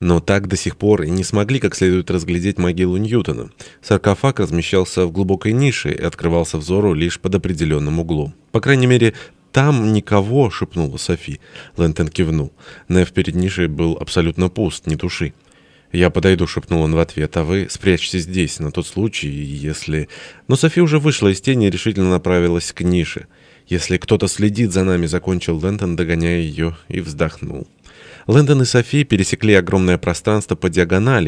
Но так до сих пор и не смогли как следует разглядеть могилу Ньютона. Саркофаг размещался в глубокой нише и открывался взору лишь под определенным углом. По крайней мере, «Там никого», — шепнула Софи. Лэнтон кивнул. Неф перед нишей был абсолютно пуст, не души. «Я подойду», — шепнул он в ответ, — «а вы спрячьтесь здесь, на тот случай, если...» Но Софи уже вышла из тени и решительно направилась к нише. «Если кто-то следит за нами», — закончил Лэнтон, догоняя ее, и вздохнул. Лэндон и Софи пересекли огромное пространство по диагонали,